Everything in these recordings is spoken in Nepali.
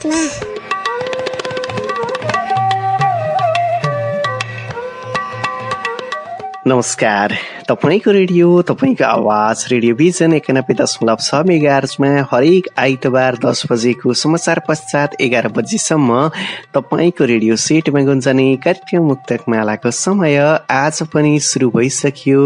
भण्डारीको साथमा नमस्कार तपाईँको रेडियो तपाईँको आवाज रेडियो भिजन एकानब्बे दशमलव छ मेगार्समा हरेक आइतबार दस बजेको समाचार पश्चात एघार बजीसम्म तपाईँको रेडियो सेटमा गुन्जने कार्यक्रम मुक्तक मालाको समय आज पनि सुरु भइसक्यो।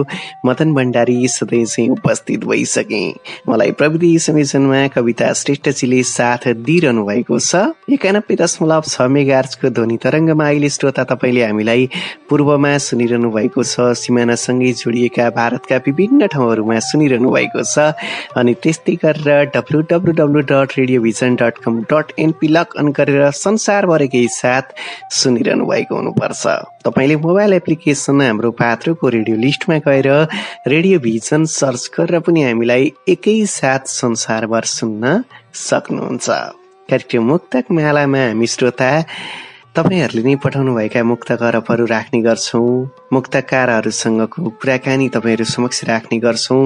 मदन भण्डारी सधैँ उपस्थित भइसके। मलाई प्रविधि संयोजनमा कविता श्रेष्ठजीले साथ दिइरहनु भएको छ। एकानब्बे दशमलव छ मेगार्सको ध्वनि तरङ्गमा अहिले श्रोता तपाईँले हामीलाई पूर्वमा सुनिरहनु भएको छ। सिमानासँगै जोडिएका भारतका विभिन्न ठाउँहरूमा सुनिरहनु भएको छ। अनि त्यस्तै गरेर W W W dot Radiovision dot com dot NP log on गरेर संसारभरिकै साथ सुनिरहनु भएको हुनुपर्छ। तपाईँले मोबाइल एप्लिकेसन हाम्रो पात्रोको रेडियो लिस्टमा गएर रेडियो भिजन सर्च गरेर पनि हामीलाई एकै साथ संसारभर सुन्न सक्नुहुन्छ। कार्यक्रम मुक्तक मालामा हामी श्रोता तपाईँहरूले नै पठाउनुभएका मुक्त करपहरू राख्ने गर्छौँ। मुक्तकारहरूसँगको कुराकानी तपाईँहरू समक्ष राख्ने गर्छौँ।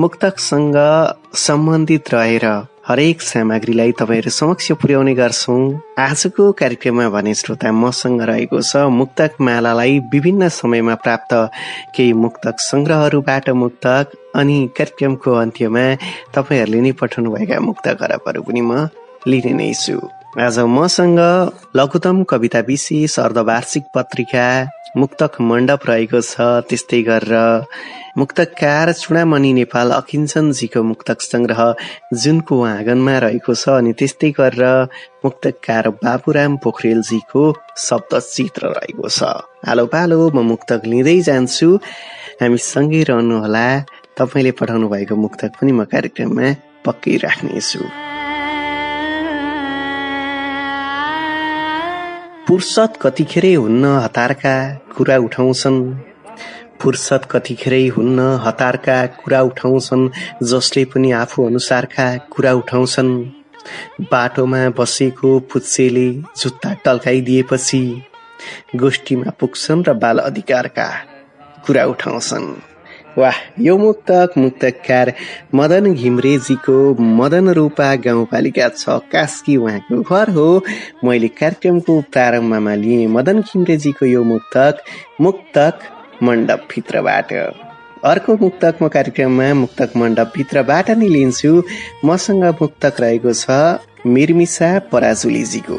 मुक्तकसँग सम्बन्धित रहेर हरेक सामग्रीलाई तपाईँहरू समक्ष पुर्याउने गर्छौँ। आजको कार्यक्रममा भने श्रोता मसँग रहेको छ मुक्तक मालालाई विभिन्न समयमा प्राप्त केही मुक्तक सङ्ग्रहहरूबाट मुक्तक। अनि कार्यक्रमको अन्त्यमा तपाईँहरूले नै पठाउनुभएका मुक्त करपहरू पनि म लिने नै छु। आज मसँग लघुतम कविता विशेष अर्धवार्षिक पत्रिका मुक्तक मण्डप रहेको छ त्यस्तै गरेर मुक्तकार चुडामणि नेपाल अकिञ्चनजीको मुक्तक सङ्ग्रह जुनको आँगनमा रहेको छ अनि त्यस्तै गरेर मुक्तकार बाबुराम पोखरेलजीको शब्द चित्र रहेको छ आलो पालो म मुक्तक लिँदै जान्छु हामी सँगै रहनुहोला तपाईँले पठाउनु भएको मुक्तक पनि म कार्यक्रममा पक्कै राख्नेछु फुर्सद कतिखेरै हुन्न हतारका कुरा उठाउँछन्। फुर्सद कतिखेरै हुन्न हतारका कुरा उठाउँछन् जसले पनि आफू अनुसारका कुरा उठाउँछन्। बाटोमा बसेको पुच्छेले जुत्ता टल्काइदिएपछि गोष्ठीमा पुग्छन् र बाल अधिकारका कुरा उठाउँछन्। वाह यो मुक्तक मुक्तकार मदन घिमरेजीको मदन रूपा गाउँपालिका छ कास्की उहाँको घर हो। मैले कार्यक्रमको प्रारम्भमा लिएँ मदन घिमरेजीको यो मुक्तक मुक्तक मण्डप भित्रबाट अर्को मुक्तक म कार्यक्रममा मुक्तक मण्डप भित्रबाट नै लिन्छु। मसँग मुक्तक रहेको छ मिर्मिसा पराजुलीजीको।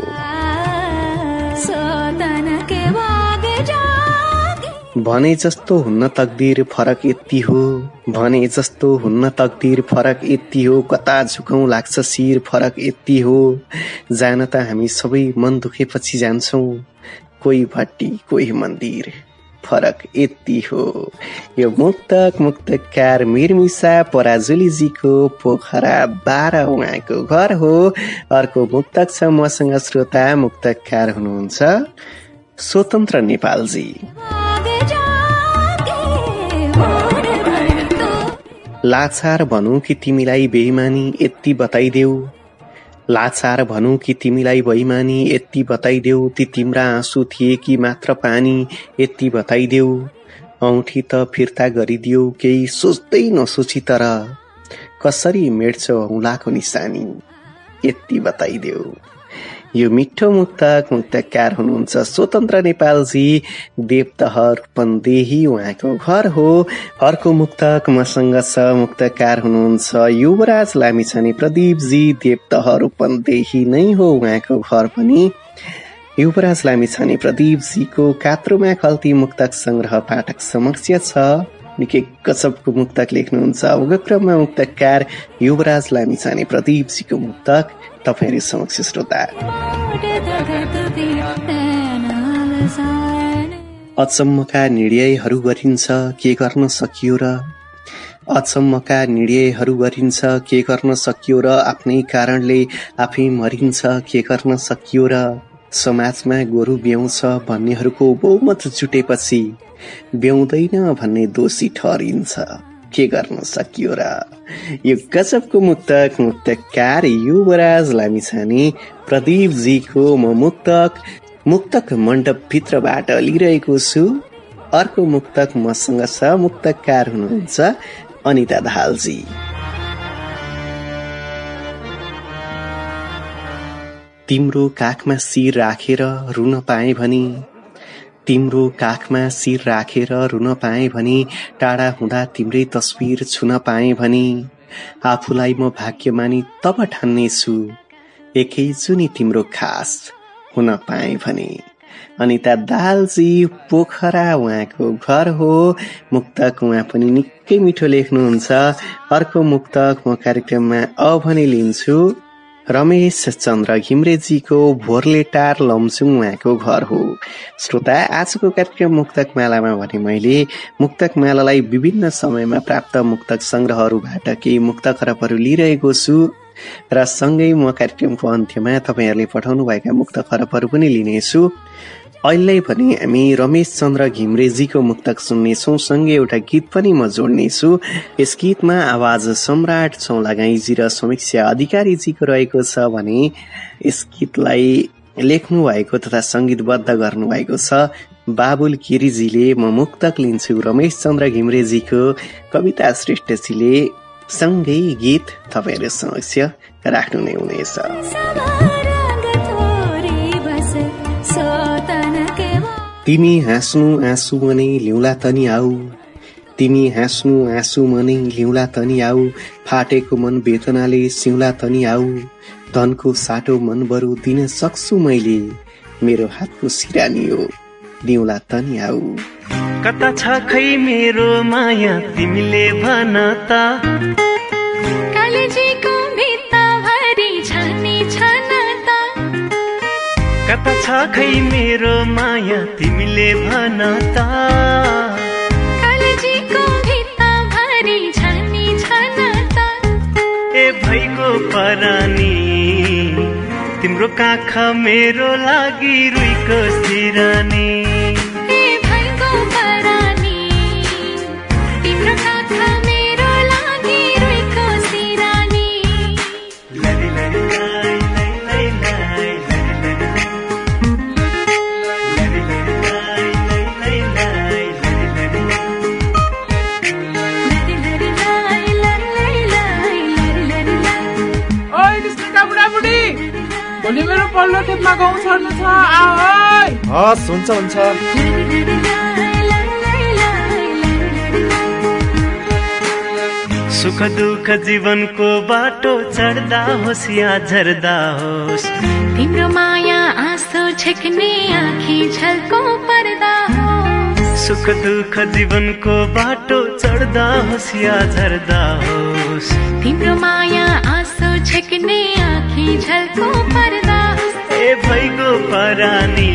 भने जस्तो हुन्न तकदिर फरक यति हो। भने जस्तो हुन्न तकदिर फरक यति हो। कता झुकौँ लाग्छ शिर फरक यति हो। जान त हामी सबै मन दुखेपछि जान्छौँ। कोही भट्टी कोही मन्दिर फरक यति हो। यो मुक्तक मुक्तकार मिरमिसा पराजुलीजीको पोखरा बाह्र उहाँको घर हो। अर्को मुक्तक छ मसँग श्रोता मुक्तकार हुनुहुन्छ स्वतन्त्र नेपालजी। लाचार भनौँ कि तिमीलाई बेइमानी यति बताइदेऊ। लाचार भनौँ कि तिमीलाई बैमानी यति बताइदेऊ ती तिम्रा आँसु थिए कि मात्र पानी यति बताइदेऊ। औँठी त फिर्ता गरिदियो केही सोच्दै नसोची तर कसरी मेट्छौ औँलाको निशानी यति बताइदेऊ। यो मिठो मुक्तक मुक्तकार हुनुहुन्छ स्वतन्त्र नेपालजी देवदह रूपन्देही उहाँको घर हो। अर्को मुक्तक मसँग छ मुक्तकार हुनुहुन्छ युवराज लामिछाने प्रदीपजी देवदह रूपन्देही नै हो उहाँको घर पनि। युवराज लामिछाने प्रदीपजीको कात्रोमा खल्ती मुक्तक संग्रह पाठक समक्ष छ। निकै कसबको मुक्तक लेख्नुहुन्छ अबको क्रममा मुक्तकार युवराज लामिछाने प्रदीपजीको मुक्तक तपाईँहरू समक्ष श्रोता अचम्मका निर्णयहरू गरिन्छ के गर्न सकियो र अचम्मका निर्णयहरू गरिन्छ के गर्न सकियो र आफ्नै कारणले आफै मरिन्छ के गर्न सकियो र समाजमा गोरु ब्याउँछ भन्नेहरूको बहुमत जुटेपछि ब्याउँदैन भन्ने दोषी ठहरिन्छ। के गर्न सकियो र? यो गजबको मुक्तक मुक्तकार युवराज लामिछाने प्रदीपजीको म मुक्तक मुक्तक भित्रबाट लिइरहेको छु। अर्को मुक्तक मसँग छ मुक्तकार हुनुहुन्छ अनिता दाहालजी। तिम्रो काखमा शिर राखेर रुन पाए भनी तिम्रो काखमा शिर राखेर रुन पाए भनी टाढा हुँदा तिम्रै तस्विर छुन पाए भनी। आफूलाई म भाग्यमानी तब ठान्नेछु। एकै जुनी तिम्रो खास हुन पाए भने। अनिता दालजी पोखरा उहाँको घर हो। मुक्तक उहाँ पनि निकै मिठो लेख्नुहुन्छ। अर्को मुक्तक म कार्यक्रममा अभने लिन्छु। रमेश चन्द्र घिम्रेजीको भोरलेटार लमसुङ उहाँको घर हो। श्रोता आजको कार्यक्रम मुक्तक मेलामा भने मैले मुक्तक मेलालाई विभिन्न समयमा प्राप्त मुक्तक संग्रहहरूबाट केही मुक्त खरबहरू लिइरहेको छु र सँगै म कार्यक्रमको अन्त्यमा तपाईँहरूले पठाउनु भएका मुक्त खरबहरू पनि लिनेछु। अहिले भने हामी रमेश चन्द्र घिम्रेजीको मुक्तक सुन्नेछौँ। सँगै एउटा गीत पनि म जोड्नेछु। यस गीतमा आवाज सम्राट चौलागाईजी र समीक्षा अधिकारीजीको रहेको छ भने यस गीतलाई लेख्नु भएको तथा सङ्गीतबद्ध गर्नुभएको छ। बाबुल गिरिजीले म मुक्तक लिन्छु। रमेश चन्द्र घिम्रेजीको कविता श्रेष्ठजीले सँगै गीत तपाईँहरू समक्ष राख्नु नै हुनेछ। तिमी हाँस्नु आँसु मनै लिउँला तनी आऊ। तिमी हाँस्नु आँसु मनै लिउँला तनी आऊ। फाटेको मन वेदनाले सिउँला तनी आऊ। धनको साटो मन बरु दिन सक्छु मैले। मेरो हातको सिरानी हो दिउँला तनी आऊ। कता छ खै मेरो माया तिमीले भन त? कता छ खै मेरो माया तिमीले भन त? ए भइगो परानी तिम्रो काख मेरो लागि रुईको सिरानी। गहुँ छर्नु छ हस् हुन्छ हुन्छ। सुख दुःख जीवनको बाटो चढ्दा होस् या झर्दा होस्। तिम्रो माया आँसु छेक्ने आँखी झल्को पर्दा सुख दुःख जीवनको बाटो चढ्दा होस् या झर्दा होस्। तिम्रो माया आँसु छेक्ने आँखी झल्को पर्दा भइगो परानी।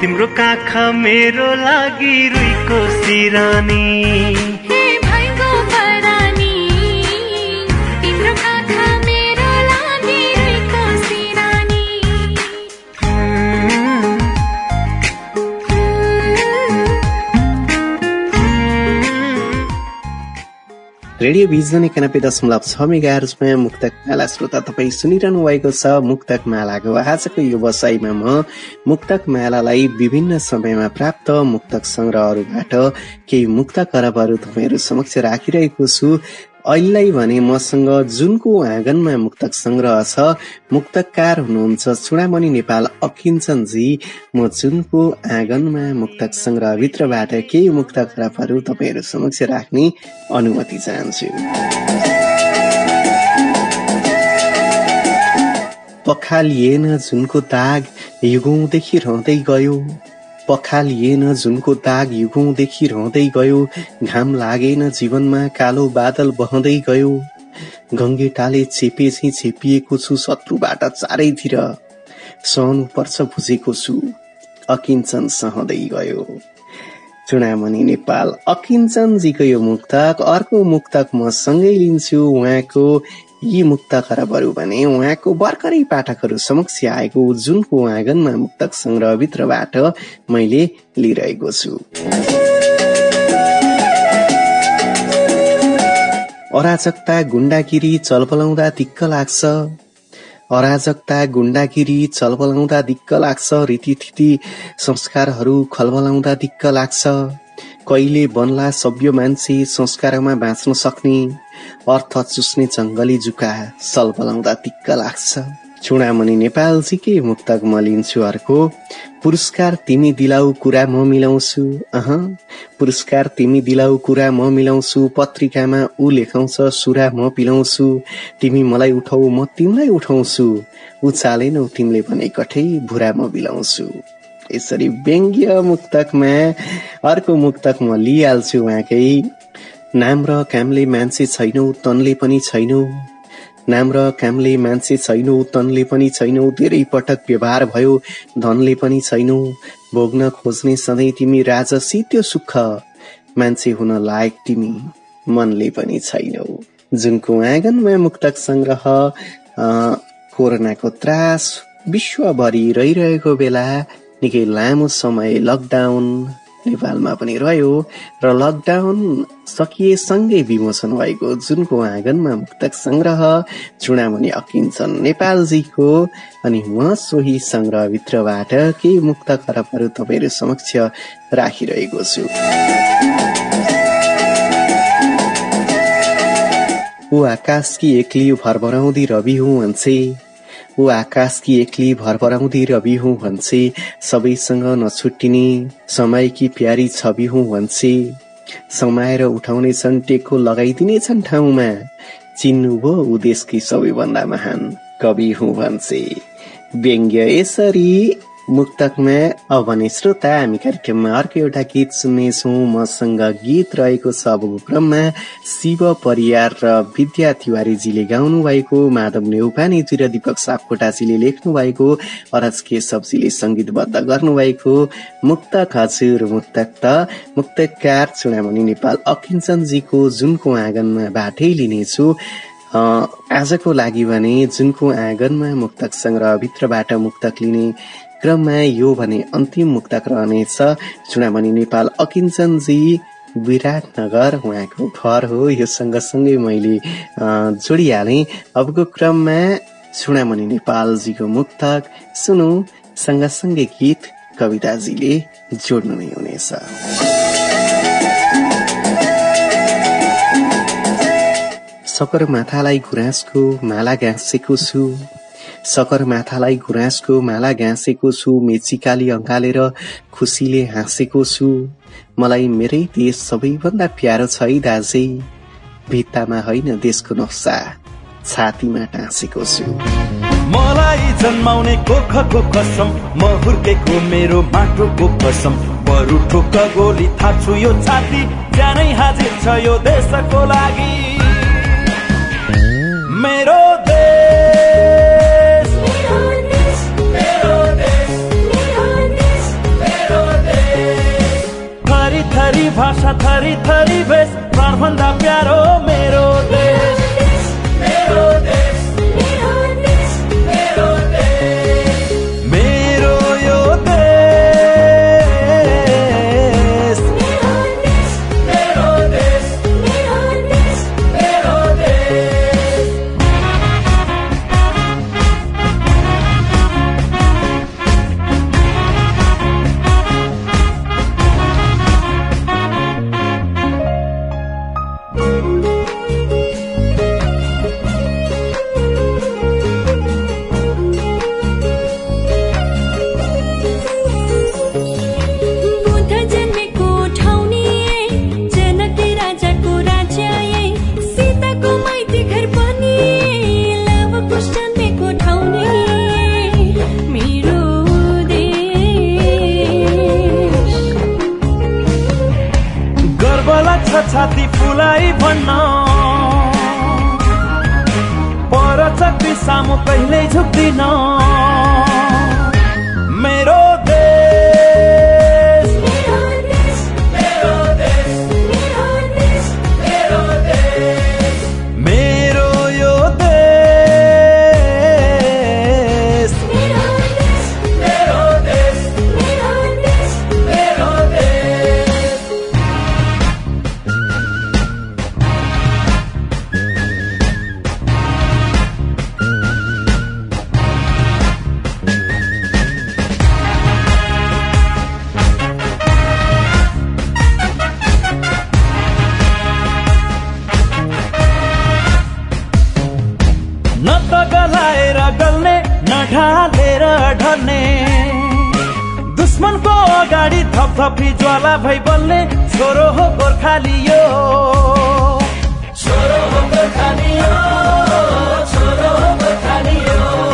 तिम्रो काख मेरो लागि रुईको सिरानी। रेडियो भिजन एकानब्बे दशमलव छ मेगा मुक्तक माला श्रोता तपाईँ सुनिरहनु भएको छ। मुक्तक मालाको आजको यो वसाईमा म मुक्तक मालालाई विभिन्न समयमा प्राप्त मुक्तक संग्रहहरूबाट केही मुक्त करबहरू तपाईँहरू समक्ष राखिरहेको छु। अहिले भने मसँग जुनको आँगनमा मुक्तक संग्रह छ। मुक्तकार हुनुहुन्छ चुडामणि नेपाल अकिन्छनजी म जुनको आँगनमा मुक्तक भित्रबाट केही मुक्त खराबहरू तपाईँहरू समक्ष राख्ने अनुमति चाहन्छु। पखालिएन जुनको दाग युगौँदेखि रहँदै गयो। पखालिएन जुनको दाग युगौँदेखि रहँदै गयो घाम लागेन जीवनमा कालो बादल बहँदै गयो। गङ्गेटाले चेपे चाहिँ चेपिएको छु शत्रुबाट चारैतिर। सहनु पर्छ बुझेको छु अकिञ्चन सहँदै गयो। चुडामणि नेपाल अकिञ्चनजीको यो मुक्तक अर्को मुक्तक म सँगै लिन्छु उहाँको यी मुक्त खराबहरू भने उहाँको भर्खरै पाठकहरू समक्ष आएको जुनको आँगनमा मुक्तक संग्रहभित्रबाट मैले लिइरहेको छु। अराजकता गुण्डागिरी चलपलाउँदा दिक्क लाग्छ। अराजकता गुण्डागिरी चलबलाउँदा दिक्क लाग्छ। रीतिथिति संस्कारहरू खलबलाउँदा दिक्क लाग्छ। कहिले बन्ला सभ्य मान्छे संस्कारमा बाँच्न सक्ने अर्थ चुस्ने जङ्गली जुका सलबलाउँदा दिक्क लाग्छ। चुडामणि नेपालजीकै मुक्तक म लिन्छु अर्को पुरस्कार तिमी दिलाउ कुरा म मिलाउँछु। अह पुरस्कार तिमी दिलाउ कुरा म मिलाउँछु। पत्रिकामा ऊ लेखाउँछ सुरा म पिलाउँछु। तिमी मलाई उठाउ म तिमीलाई उठाउँछु। उचालेनौ तिमीले भने कठै भुरा म बिलाउँछु। यसरी व्यङ्ग्य मुक्तकमा अर्को मुक्तक म लिइहाल्छु उहाँकै। नाम र कामले मान्छे छैनौ तनले पनि छैनौ। नाम र कामले मान्छे छैनौ तनले पनि छैनौ। धेरै पटक व्यवहार भयो धनले पनि छैनौ। भोग्न खोज्ने सधैँ तिमी राजसी त्यो सुख मान्छे हुन लायक तिमी मनले पनि छैनौ। जुनको आँगनमा मुक्तक संग्रह कोरोनाको त्रास विश्वभरि रहिरहेको बेला निकै लामो समय लकडाउन नेपालमा पनि रह्यो र लकडाउन सकिएसँगै विमोचन भएको जुनको आँगनमा मुक्तक संग्रह चुडामणि अकिन्छन् नेपालजीको अनि म सोही संग्रहभित्रबाट केही मुक्त खरबहरू तपाईँहरू समक्ष राखिरहेको छु। ऊ आकाशकी एक्ली भरभराउँदी रवि हुँ भन्छे ऊ आकाशकी एक्ली भरभराउँदी रवि हुँ भन्छे सबैसँग नछुट्टिने समयकी प्यारी छवि हुँ भन्छे समाएर उठाउनेछन् टेको लगाइदिनेछन् ठाउँमा चिन्नु भो ऊ देशकी सबैभन्दा महान कवि हुँ भन्छे व्यङ्ग्य यसरी मुक्तकमा अब भने श्रोता हामी कार्यक्रममा अर्को एउटा गीत सुन्नेछौँ। मसँग गीत रहेको छ अबको क्रममा शिव परियार र विद्या तिवारीजीले गाउनु भएको माधव नेउपानेजी र दीपक सापकोटाजीले लेख्नु भएको अरज के सब्जीले सङ्गीतबद्ध गर्नुभएको मुक्तक हजुर मुक्तक त मुक्तकार चुडामणि नेपाल अकिञ्चनजीको जुनको आँगनमा बाटै लिनेछु। आजको लागि भने जुनको आँगनमा मुक्तक सङ्ग्रहभित्रबाट मुक्तक लिने क्रममा यो भने अन्तिम मुक्तक रहनेछ चुडामणि नेपाल अकिञ्चनजी विराटनगर उहाँको घर हो। यो सँगसँगै मैले जोडिहालेँ। अबको क्रममा चुडामणि नेपालजीको मुक्तक सुनौ सँगसँगै गीत कविताजीले जोड्नु नै हुनेछ। सगरमाथालाई गुराँसको माला गाँसेको छु। सगरमाथालाई गुराँसको माला गाँसेको छु मेचिकाली अँगालेर खुसीले हाँसेको छु मलाई मेरै देश सबैभन्दा प्यारो छ है दाजे। भित्तामा होइन देशको नक्सा छातीमा टाँसेको छु मलाई जन्माउने कोखको कसम म हुर्केको मेरो माटोको कसम। बरु ठोक गोली थाप्छु यो छाती ज्यानै हाजिर छ यो देशको लागि। मेरो भाषा थरी थरी भेष प्राणभन्दा प्यारो मेरो देश। भन्न। पर चक्री सामु कहिल्यै झुक्दिन। त गलाएर गल्ने न ढालेर ढल्ने। दुश्मनको अगाडि थपथपी ज्वाला भई बल्ने छोरो हो गोर्खाली यो। छोरो हो गोर्खाली यो छोरो हो गोर्खाली यो।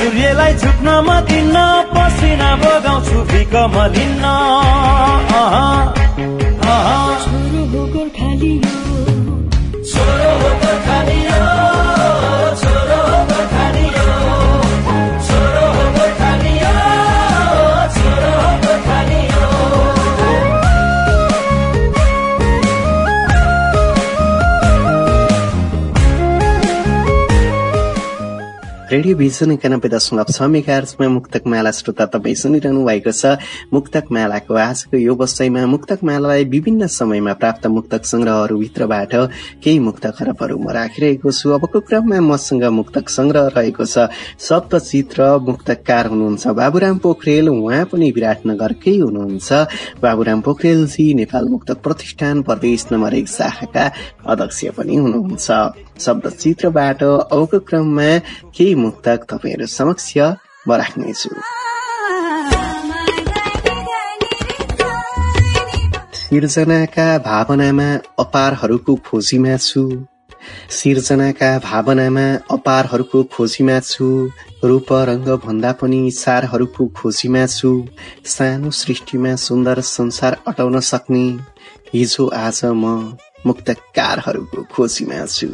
सूर्यलाई झुक्न म दिन्न पसिना बगाउँछु भिक म दिन्न। छोरो हो यो छोरो हो रेडियो भिजन एकानब्बे दशमलव छ मुक्तक माला श्रोता तपाईँ सुनिरहनु भएको छ। मुक्तक मालाको आजको यो वस्तैमा मुक्तक मालालाई विभिन्न समयमा प्राप्त मुक्तक संग्रहहरूभित्रबाट केही मुक्त खरबहरू म राखिरहेको छु। अबको क्रममा मसँग मुक्तक संग्रह रहेको छ। सप्तचित्र मुक्तकार हुनुहुन्छ बाबुराम पोखरेल। उहाँ पनि विराटनगरकै हुनुहुन्छ। बाबुराम पोखरेलजी नेपाल मुक्तक प्रतिष्ठान प्रदेश नम्बर एक शाखाका अध्यक्ष पनि हुनुहुन्छ। शब्दचित्रबाट अबको क्रममा केही मुक्तक तपाईँहरू समक्ष म राख्नेछु सिर्जनाका भावनामा अपारहरूको खोजीमा छु। सिर्जनाका भावनामा अपारहरूको खोजीमा छु। रूप रंग भन्दा पनि सारहरूको खोजीमा छु। सानो सृष्टिमा सुन्दर संसार अटाउन सक्ने। हिजो आज म मुक्तकारहरूको खोजीमा छु।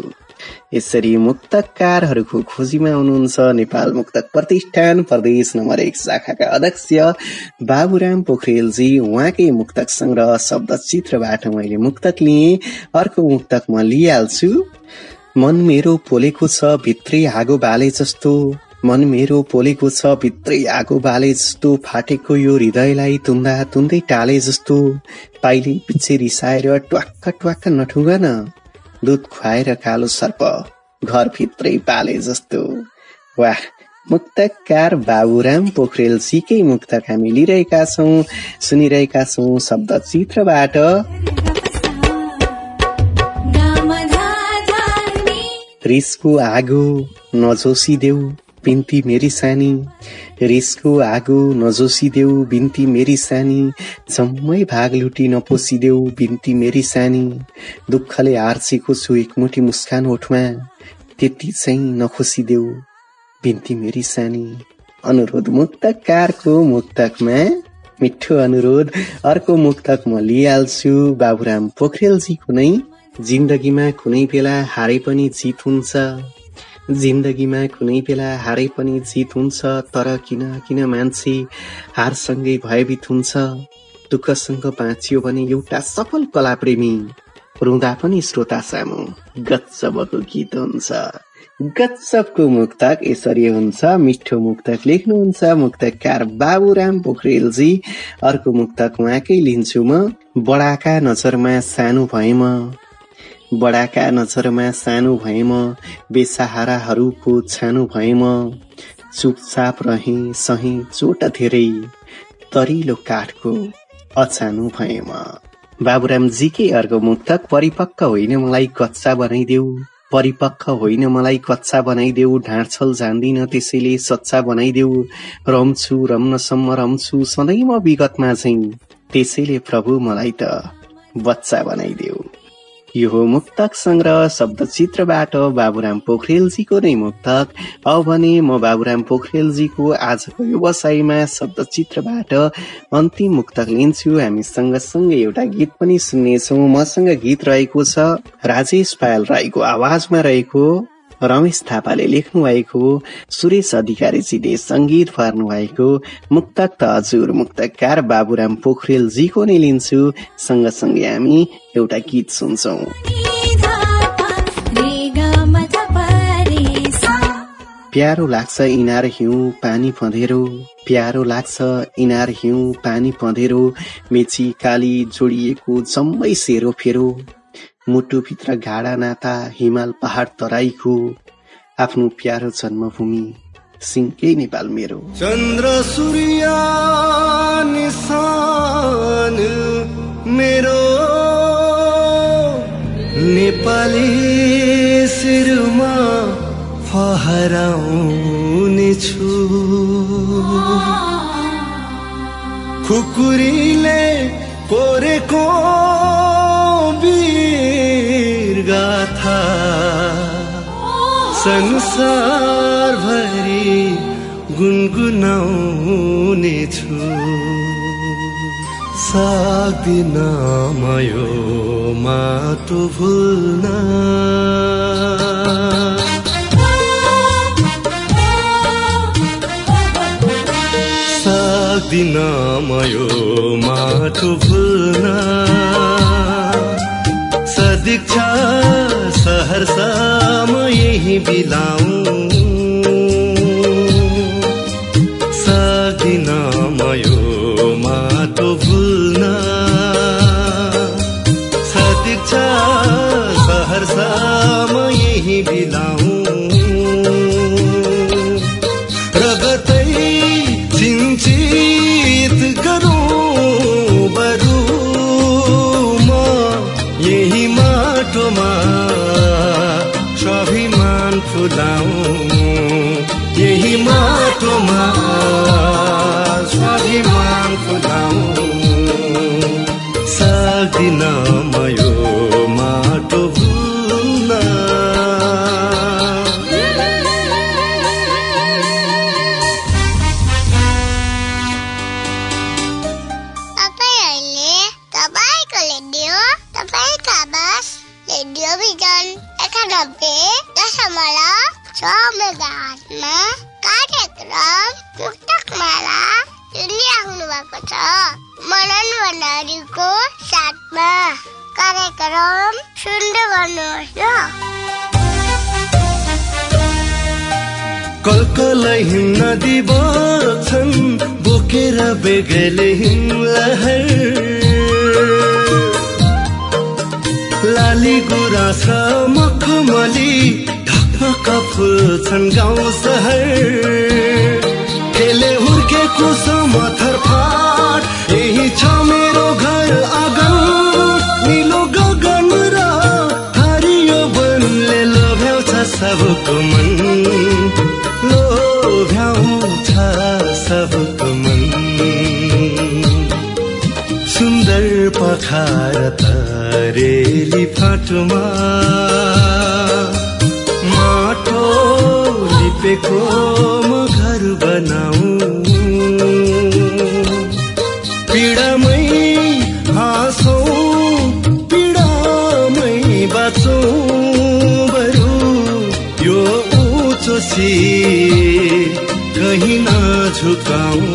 यसरी मुक्तकारहरूको खोजीमा हुनुहुन्छ नेपाल मुक्तक प्रतिष्ठान प्रदेश नम्बर एक शाखाका अध्यक्ष बाबुराम पोखरेलजी। उहाँकै मुक्तक संग्रह शब्द चित्रबाट मैले मुक्तक लिएँ। अर्को मुक्तक म लिइहाल्छु। मन मेरो पोलेको छ भित्री आगो बाले जस्तो। मन मेरो पोलेको छ भित्रै आगो बाले जस्तो। फाटेको यो हृदयलाई तुन्दा तुन्दै टाले जस्तो। पाइले पछि रिसाएर ट्वाक्क ट्वाक्क न दुध खुवाएर कालो सर्प घरभित्रै पाले जस्तो। वाह मुक्तकार बाबुराम पोखरेल सिकै मुक्तक हामी लिइरहेका छौँ। सुनिरहेका छौँ शब्द चित्रबाट। रिसको आगो नजोसिदेऊ। बिन्ती मेरी सानी रिसको आगो नजोसिदेऊ बिन्ती मेरी सानी जम्मै भाग लुटी नपोसिदेऊ बिन्ती मेरी सानी दुःखले आर्सेको छु एकमुठी मुस्कान ओठमा त्यति चाहिँ नखोसिदेऊ बिन्ती मेरी सानी। अनुरोध मुक्तकारको मुक्तकमा मिठो अनुरोध अर्को मुक्तक म लिइहाल्छु बाबुराम पोखरेलजीको नै जिन्दगीमा कुनै बेला हारे पनि जित हुन्छ। जिन्दगीमा कुनै बेला हारे पनि जित हुन्छ तर किन किन मान्छे हारसँगै भयभीत हुन्छ? दुःखसँग बाँचियो भने एउटा सफल कलाप्रेमी रुँदा पनि श्रोता सामु। गीत हुन्छ। गत्सबको मुक्तक यसरी हुन्छ। मिठो मुक्तक लेख्नुहुन्छ। मुक्तकार बाबुराम पोखरेलजी। अर्को मुक्तक उहाँकै लिन्छु म। बडाका नजरमा सानो भए म बडाका नजरमा सानो भए म बेसहाराहरूको छानो भए म चुपचाप रहे सहे चोट धेरै तरिलो काठको अचानो भए म बाबुरामजीकै अर्को मुक्तक परिपक्व होइन मलाई कच्चा बनाइदेऊ परिपक्व होइन मलाई कच्चा बनाइदेऊ ढाँडछल जान्दिन त्यसैले सच्चा बनाइदेऊ। रम्छु रम्नसम्म रम्छु सधैँ म विगतमा चाहिँ त्यसैले प्रभु मलाई त बच्चा बनाइदेऊ। यो मुक्तक संग्रह शब्दचित्रबाट बाबुराम पोखरेलजीको नै मुक्तक। अब भने म बाबुराम पोखरेलजीको आजको व्यवसायमा शब्दचित्रबाट अन्तिम मुक्तक लिन्छु। हामी सँगसँगै एउटा गीत पनि सुन्नेछौ। मसँग गीत रहेको छ राजेश पायल राईको आवाजमा रहेको रमेश थापाले लेख्नु भएको सुरेश अधिकारीजीले संगीत भर्नु भएको मुक्तक त हजुर मुक्तकार बाबुराम पोखरेलजीको नै लिन्छु। सँगसँगै हामी एउटा गीत सुन्छौ। प्यारो लाग्छ इनार हिउँ पानी पँधेरो प्यारो लाग्छ इनार हिउँ पानी पँधेरो मेची काली जोडिएको जम्मै सेरो फेरो। मुटुभित्र घाडा नाता हिमाल पहाड तराईको आफ्नो प्यारो जन्मभूमि सिङ्कै नेपाल मेरो। चन्द्र सूर्य मेरो नेपाली शिरमा फहराउने छु खुकुरीले कोरेको संसारभरि गुनगुनाउने छु। सक्दिन मयो माटो भुल्न। सक्दिन मयो माटो भुल्न। सहरसा म यही बिलाऊं। रेडियो तपाईँको आवाज रेडियो भिजन एकानब्बे दशमलव छ मेगाहर्जमा कार्यक्रम मुक्तक माला सुनिराख्नु भएको छ मनन भण्डारीको साथमा कार्यक्रम सुन्दै गर्नुहोस् ल कलकलै नदी बग्छन् बोकेर बेगले हिमलहर लाली गुराँस मखमली ढकढक फुल्छन् गाउँ सहर। खेले हुर्केको समथर फाट यही छ मेरो घर आँगन निलो गगन र हरियो वनले लोभ्याउँछ सबको मन। पखार तरेली फाटोमा। माटो लिपेको म घर बनाऊ। पीडामै हाँसौँ पीडामै बाँचौँ। बरु यो उँचो कहीँ नझुकाउँ यो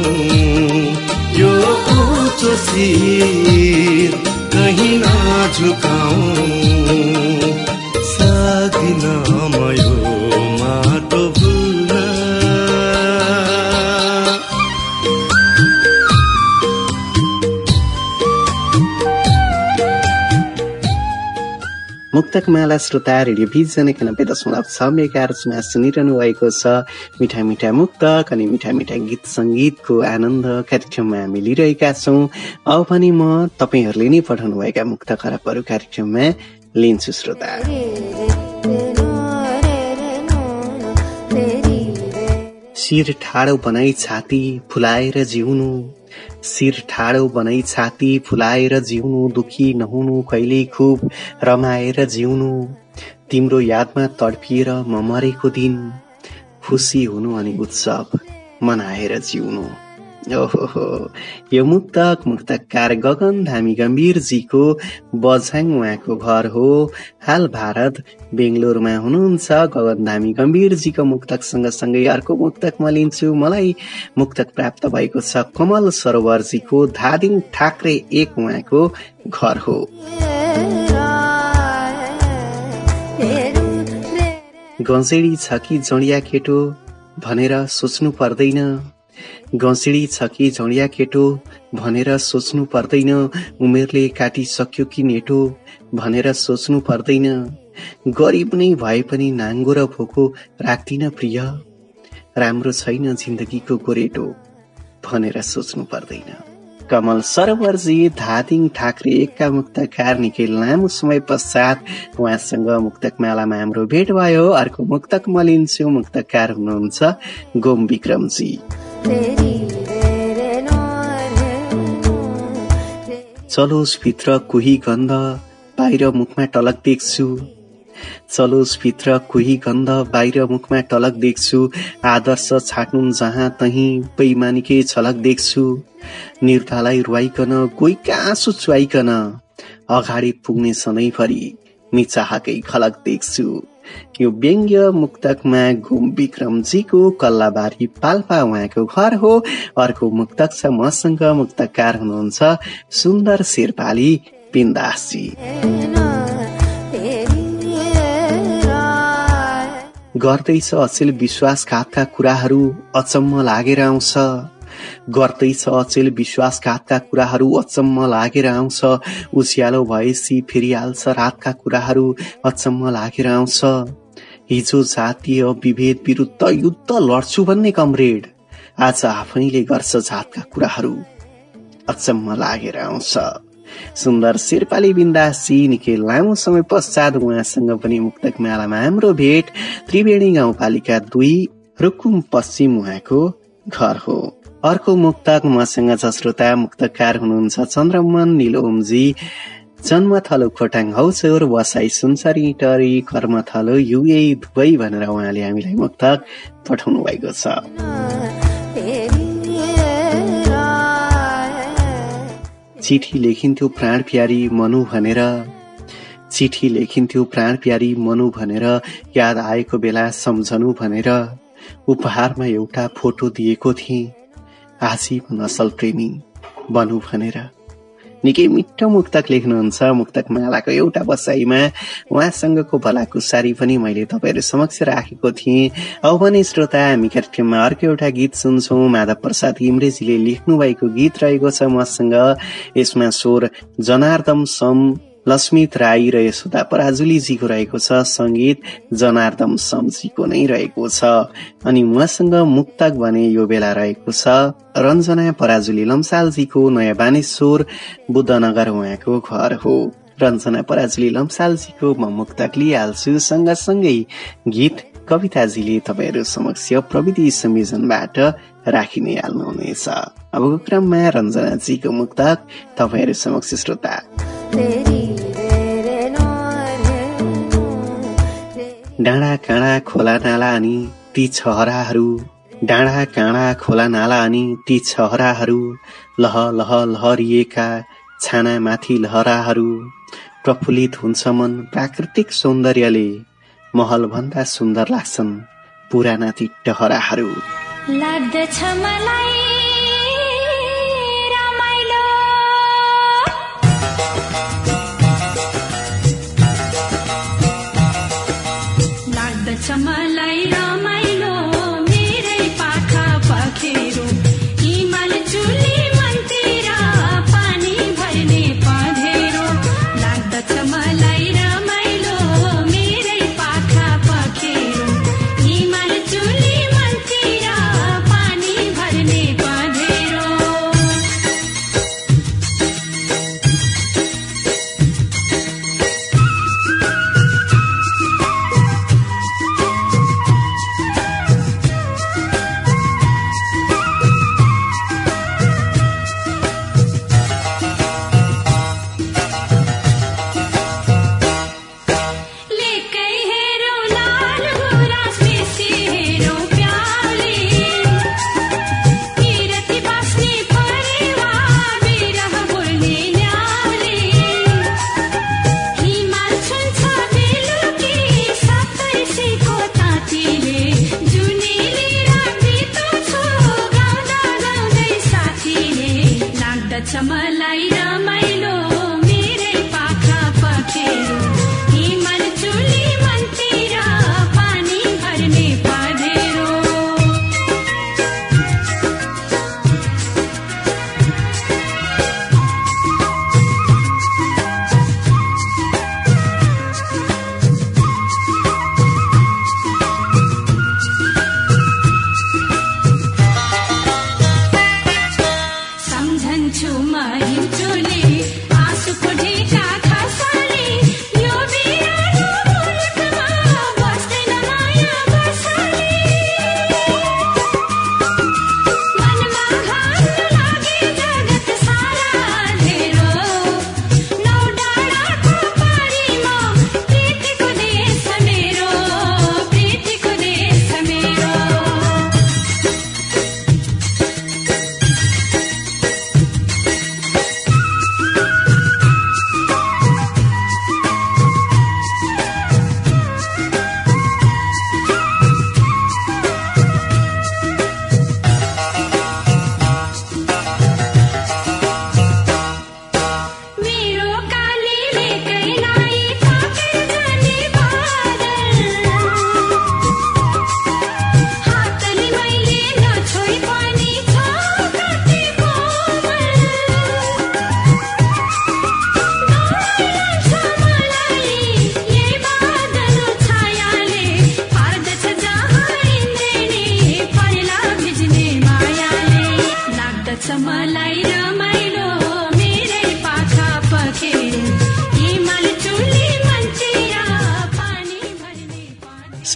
शिर कहीँ नझुकाउँ सकिन मुक्तकमाला श्रोता रेडियो भिजन एकानब्बे दशमलव छ मेगार्समा सुनिरहनु भएको छ मिठा मिठा मुक्तक अनि मिठा मिठा गीत सङ्गीतको आनन्द कार्यक्रममा हामी लिइरहेका छौँ। अब पनि म तपाईँहरूले नै पठाउनुभएका मुक्त खराबहरू कार्यक्रममा लिन्छु श्रोता। शिर ठाडो बनाई छाती फुलाएर जिउनु। शिर ठाडो बनाई छाती फुलाएर जिउनु दुखी नहुनु कहिल्यै खुब रमाएर जिउनु। तिम्रो यादमा तडपिएर म मरेको दिन खुसी हुनु अनि उत्सव मनाएर जिउनु। ओहो यो मुक्तक मुक्तकार गगन धामी गम्भीरजीको बझाङ उहाँको घर हो। हाल भारत बेङ्गलोरमा हुनुहुन्छ गगन धामी गम्भीरजीको मुक्तक सँगसँगै अर्को मुक्तक म लिन्छु। मलाई मुक्तक प्राप्त भएको छ कमल सरोवरजीको धादिङ ठाकरे एक उहाँको घर हो। गजेडी छ कि जडिया केटो भनेर सोच्नु पर्दैन। गसिडी छ कि झडिया केटो भनेर सोच्नु पर्दैन। उमेरले काटिसक्यो कि नेटो भनेर सोच्नु पर्दैन। गरिब नै भए पनि नाङ्गो र भोको राख्दिन प्रिय। राम्रो छैन जिन्दगीको गोरेटो भनेर सोच्नु पर्दैन। कमल सरोवरजी धादिङ ठाकरे एकका मुक्तकार निकै लामो समय पश्चात उहाँसँग मुक्तक मेलामा हाम्रो भेट भयो। अर्को मुक्तक म लिन्छु मुक्तकार हुनुहुन्छ गोम विक्रमजी। चलोस भित्र कोही गन्ध बाहिर मुखमा टलक देख्छु चलोस भित्र कोही गन्ध बाहिर मुखमा टलक देख्छु आदर्श छाट्नु जहाँ तही बैमानिकै छलक देख्छु निर्धालाई रुवाइकन कोही आँसु चुवाइकन अगाडि पुग्ने सधैँभरि मिचाहाकै खलक देख्छु यो व्यङ्ग्य मुक्तकमा घुम विक्रमजीको कल्लाबारी पाल्पा उहाँको घर हो। अर्को मुक्तक छ मसँग मुक्तकार हुनुहुन्छ सुन्दर शेर्पाली पिन्दासजी गर्दैछ अचेल विश्वासघातका कुराहरू अचम्म लागेर आउँछ। गर्दैछ अचेल विश्वासघातका कुराहरू। अचम्म लागेर आउँछ। उज्यालो भएपछि फेरिहाल्छ रातका कुराहरू। अचम्म लागेर आउँछ। हिजो जातीय विभेद विरुद्ध युद्ध लड्छु भन्ने कमरेड। आज आफैले गर्छ जातका कुराहरू। अचम्म लागेर आउँछ। सुन्दर शेर्पाली बिन्दासी निकै लामो समय पश्चात उहाँसँग पनि मुक्तक मेलामा हाम्रो भेट। त्रिवेणी गाउँपालिका दुई रुकुम पश्चिम उहाँको घर हो। अर्को मुक्तक मसँग छ श्रोता मुक्तकार हुनुहुन्छ चन्द्रमन निलोमजी। जन्मथलो खोटाङ हौचौर वसाई सुनसरी टरी कर्मथलो युए दुवै भनेर उहाँले हामीलाई मुक्तक पठाउनु भएको छ। चिठी लेखिन्थ्यो प्राण प्यारी मनु भनेर। चिठी लेखिन्थ्यो प्राण प्यारी मनु भनेर। याद आएको बेला सम्झनु भनेर। उपहारमा एउटा फोटो दिएको थिएँ। आजीवन असल प्रेमी बनु भनेर। निकै मिठो मुक्तक लेख्नुहुन्छ मुक्तक मालाको एउटा बसाइमा। उहाँसँगको भलाकुसारी पनि मैले तपाईँहरू समक्ष राखेको थिएँ। अब भने श्रोता हामी कार्यक्रममा अर्को एउटा गीत सुन्छौँ। माधव प्रसाद इम्रेजीले लेख्नु भएको गीत रहेको छ मसँग। यसमा स्वर जनार्दम सम लक्ष्मित राई र यशोदा पराजुलीजीको रहेको छ संगीत जनार्दम समजीको नै रहेको छ। अनि उहाँसँग मुक्तक भने यो बेला रहेको छ रञ्जना पराजुली लम्सालजीको नयाँ बानेश्वर बुद्धनगर उहाँको घर हो। रञ्जना पराजुली लम्सालजीको म मुक्तक लिइहाल्छु। सँगसँगै गीत कविताजीले तपाईँहरू समक्ष प्रविधि संयोजनबाट राखि नै हाल्नुहुनेछ। अबको क्रममा रञ्जनाजीको मुक्तक तपाईँहरू समक्ष श्रोता। डाँडा काँडा खोला नाला अनि ती छहराहरू। डाँडा काँडा खोला नाला अनि ती छहराहरू। लह लह लहरिएका छानामाथि लहराहरू। प्रफुल्लित हुन्छ मन प्राकृतिक सौन्दर्यले। महल भन्दा सुन्दर लाग्छन् पुराना ती टहराहरू। लाग्दछ मलाई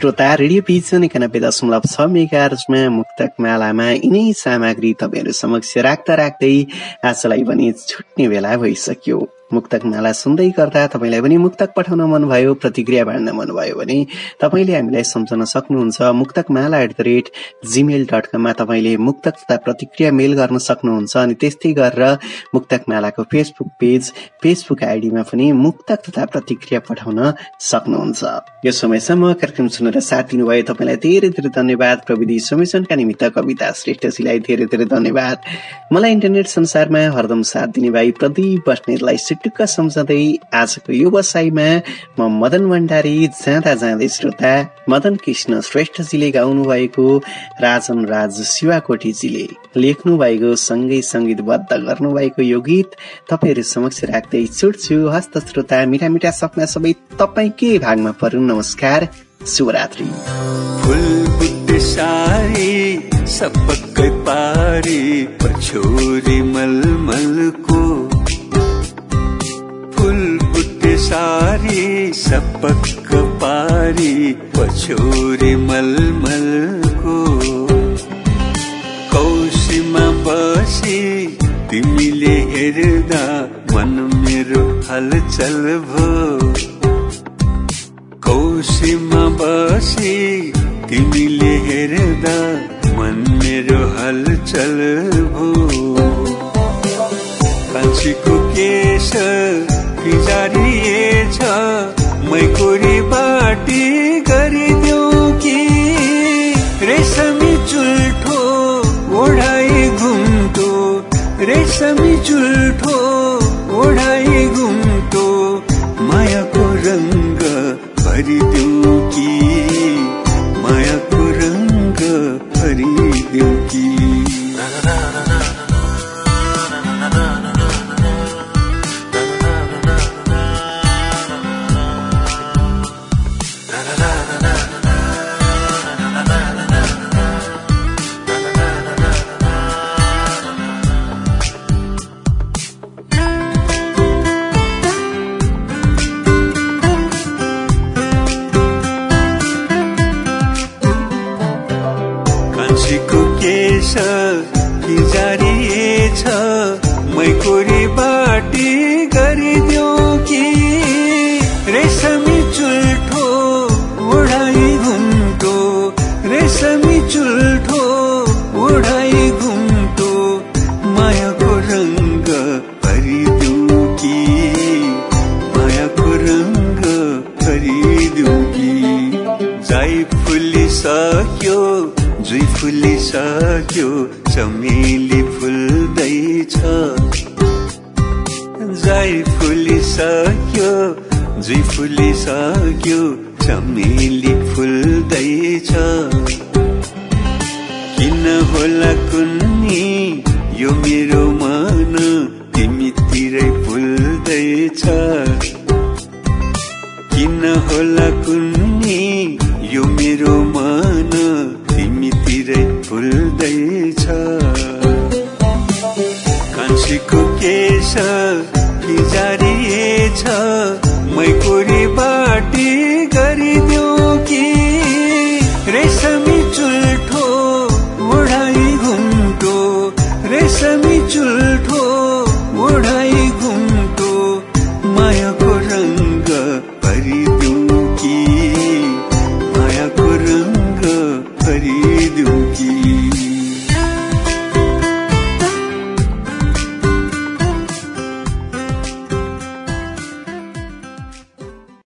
श्रोता रेडियो पिजन एकानब्बे दशमलव छ मेगा मुक्तक मालामा यिनै सामग्री तपाईँहरू समक्ष राख्दा राख्दै आजलाई पनि छुट्ने बेला भइसक्यो। मुक्तक माला सुन्दै गर्दा तपाईँलाई पनि मुक्तक पठाउन मनभयो प्रतिक्रिया बाँड्न मनभयो भने तपाईँले हामीलाई सम्झन सक्नुहुन्छ। Muktak Mala at the rate Gmail dot कममा तपाईँले मुक्तक तथा प्रतिक्रिया मेल गर्न सक्नुहुन्छ अनि त्यस्तै गरेर मुक्तक मालाको फेसबुक पेज फेसबुक आइडीमा पनि मुक्तक तथा प्रतिक्रिया पठाउन सक्नुहुन्छ। यो समयसम्म कार्यक्रम सुनेर साथ दिनुभयो। तपाईँलाई धेरै धेरै धन्यवाद। प्रविधि समेसनका निमित्त कविता श्रेष्ठजीलाई धेरै धेरै धन्यवाद। मलाई इन्टरनेट संसारमा हरदम साथ दिने भाइ प्रदीप बस्नेतलाई सिटुक्क सम्झँदै आजको यो बसाइमा म मदन भण्डारी जाँदा जाँदै श्रोता मदन कृष्ण श्रेष्ठजीले गाउनु भएको राजन राज शिवाकोटीजीले लेख्नु भएको सँगै सङ्गीतबद्ध गर्नु भएको यो गीत तपाईँहरू समक्ष राख्दै छुट्छु। हस्त श्रोता मिठा मिठा सपना सबै तपाईँकै भागमा परुन्? नमस्कार बुट्टे सारी सपक्कै पारी पछोरी मलमलको फुल सारी सपक्क पारी पछोरी मलमलको। कौशीमा बसी तिमीले हेर्दा मन मेरो हलचल भयो। कौशीमा बसी तिमीले हेर्दा मन मेरो हलचल भो कान्छीको केश फिजारिएछ मैकोरी बाटी गरिदेऊ कि? रेशमी चुल्ठो ओढाइ घुम्टो रेशमी चुल्ठो ओढाइ सक्यो चमेली फुल्दैछ। जाई फुलिसक्यो जी फुलिसक्यो चमेली फुल्दैछ। किन होला कुन्नी यो मेरो मन तिमीतिरै फुल्दैछ। किन होला कुन्नी यो मेरो मन तिमीतिरै फुल छ